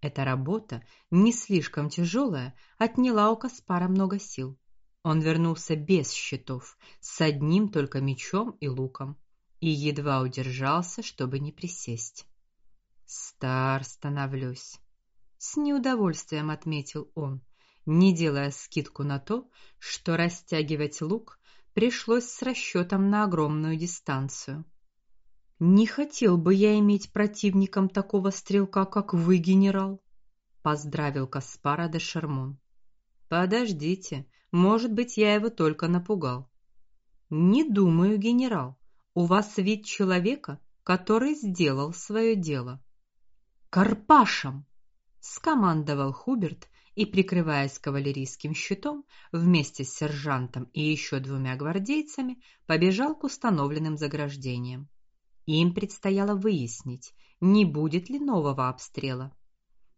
Эта работа, не слишком тяжелая, отняла у Каспара много сил. Он вернулся без щитов, с одним только мечом и луком, и едва удержался, чтобы не присесть. Стар становлюсь, с неудовольствием отметил он, не делая скидку на то, что растягивать лук пришлось с расчетом на огромную дистанцию. Не хотел бы я иметь противником такого стрелка, как вы, генерал, поздравил Каспара де Шермон. Подождите, может быть, я его только напугал. Не думаю, генерал. У вас вид человека, который сделал свое дело. Карпашем, скомандовал Хуберт и, прикрываясь кавалерийским щитом, вместе с сержантом и еще двумя гвардейцами побежал к установленным заграждениям. Им предстояло выяснить, не будет ли нового обстрела.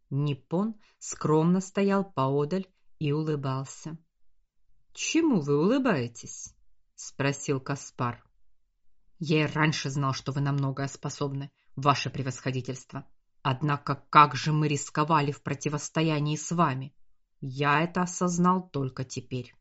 Ниппон скромно стоял поодаль и улыбался. "Чему вы улыбаетесь?" спросил Каспар. "Я и раньше знал, что вы на многое способны, ваше превосходительство", Однако как же мы рисковали в противостоянии с вами? Я это осознал только теперь.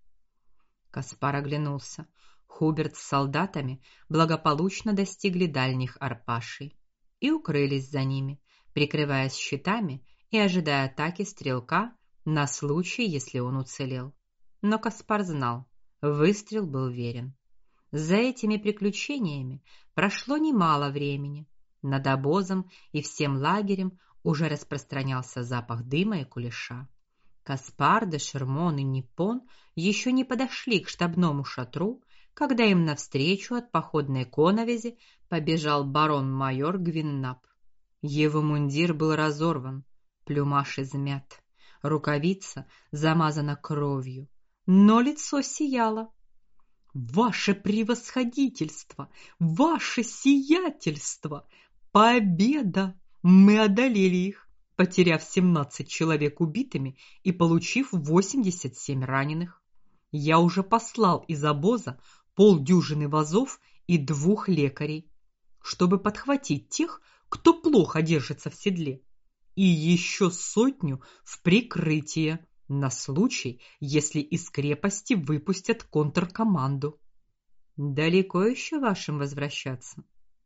Каспар оглянулся. Хуберт с солдатами благополучно достигли дальних арпашей и укрылись за ними, прикрываясь щитами и ожидая атаки стрелка на случай, если он уцелел. Но Каспар знал, выстрел был верен. За этими приключениями прошло немало времени. Над обозом и всем лагерем уже распространялся запах дыма и кулеша. Каспар де Шермон и Ниппон еще не подошли к штабному шатру, когда им навстречу от походной коновизи побежал барон-майор Гвиннап. Его мундир был разорван, плюмаж измят, рукавица замазана кровью, но лицо сияло. Ваше превосходительство, ваше сиятельство, Победа! Мы одолели их, потеряв 17 человек убитыми и получив 87 раненых. Я уже послал из обоза полдюжины вазов и двух лекарей, чтобы подхватить тех, кто плохо держится в седле, и еще сотню в прикрытие на случай, если из крепости выпустят контркоманду. Далеко еще вашим возвращаться?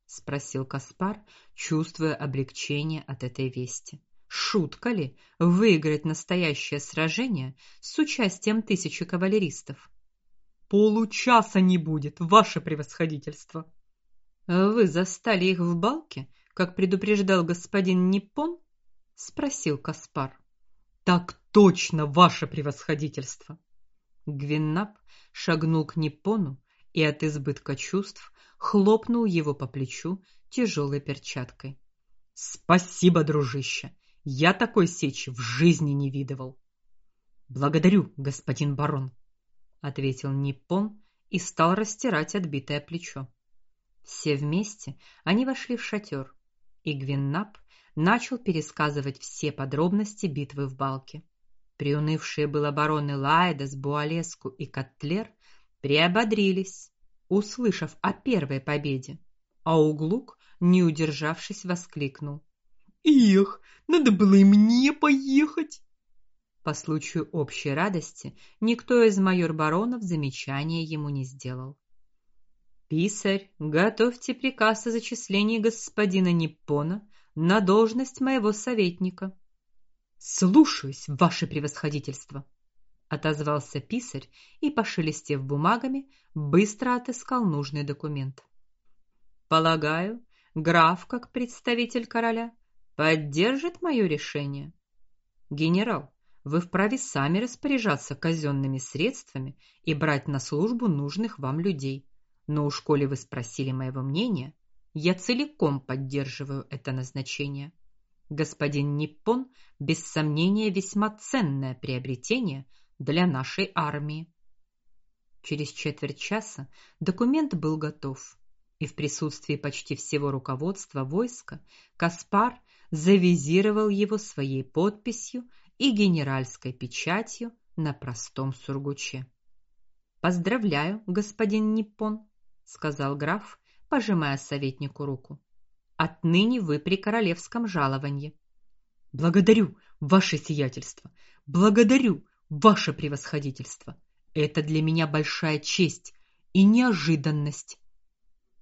спросил Каспар, чувствуя облегчение от этой вести. Шутка ли выиграть настоящее сражение с участием тысячи кавалеристов? Получаса не будет, ваше превосходительство. Вы застали их в балке, как предупреждал господин Ниппон? спросил Каспар. Так точно, ваше превосходительство. Гвиннап шагнул к Ниппону и от избытка чувств хлопнул его по плечу тяжелой перчаткой. Спасибо, дружище. Я такой сечи в жизни не видывал. Благодарю, господин барон, ответил Ниппон и стал растирать отбитое плечо. Все вместе они вошли в шатер, и Гвиннап начал пересказывать все подробности битвы в Балке. Приунывшие было бароны Лайдас, Буалеску и Котлер приободрились услышав о первой победе, а Углук, не удержавшись, воскликнул: "Эх, надо было и мне поехать!" По случаю общей радости никто из майор-баронов замечания ему не сделал. Писарь, готовьте приказ о зачислении господина Ниппона на должность моего советника. Слушаюсь, ваше превосходительство отозвался писарь и, пошелестев бумагами, быстро отыскал нужный документ. Полагаю, граф, как представитель короля, поддержит мое решение. Генерал, вы вправе сами распоряжаться казенными средствами и брать на службу нужных вам людей. Но уж коли вы спросили моего мнения, я целиком поддерживаю это назначение. Господин Ниппон без сомнения весьма ценное приобретение для нашей армии. Через четверть часа документ был готов, и в присутствии почти всего руководства войска Каспар завизировал его своей подписью и генеральской печатью на простом сургуче. Поздравляю, господин Ниппон, сказал граф, пожимая советнику руку. Отныне вы при королевском жаловании. Благодарю, ваше сиятельство. Благодарю, ваше превосходительство. Это для меня большая честь и неожиданность.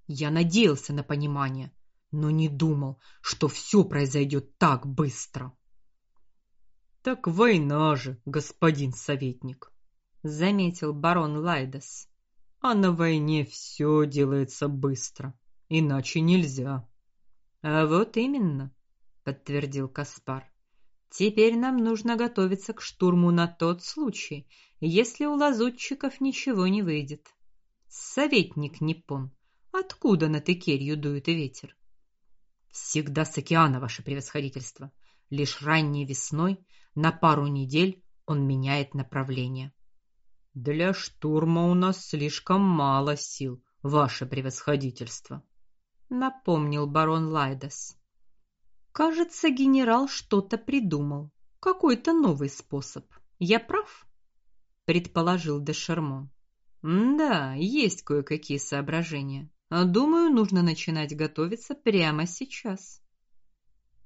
Я надеялся на понимание, но не думал, что все произойдет так быстро. Так война же, господин советник, заметил барон Лайдас. А на войне все делается быстро, иначе нельзя. А вот именно, подтвердил Каспар. Теперь нам нужно готовиться к штурму на тот случай, если у лазутчиков ничего не выйдет. Советник Непон, откуда на Текерью дует ветер? Всегда с океана, ваше превосходительство. Лишь ранней весной на пару недель он меняет направление. Для штурма у нас слишком мало сил, ваше превосходительство, напомнил барон Лайдас. Кажется, генерал что-то придумал, какой-то новый способ. Я прав? предположил де Шермон. Да, есть кое-какие соображения. Думаю, нужно начинать готовиться прямо сейчас.